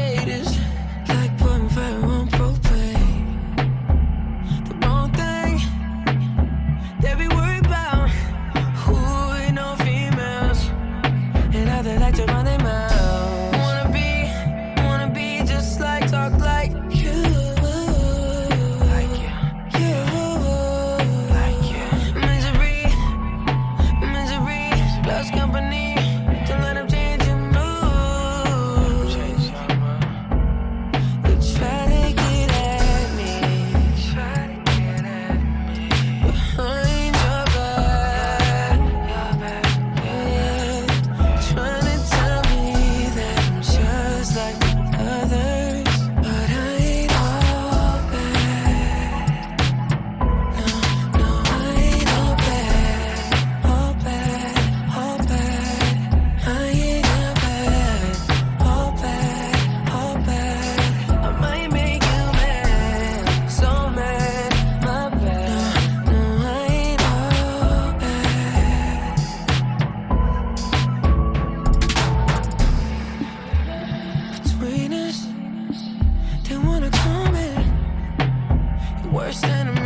haters. Like pouring fire on. person.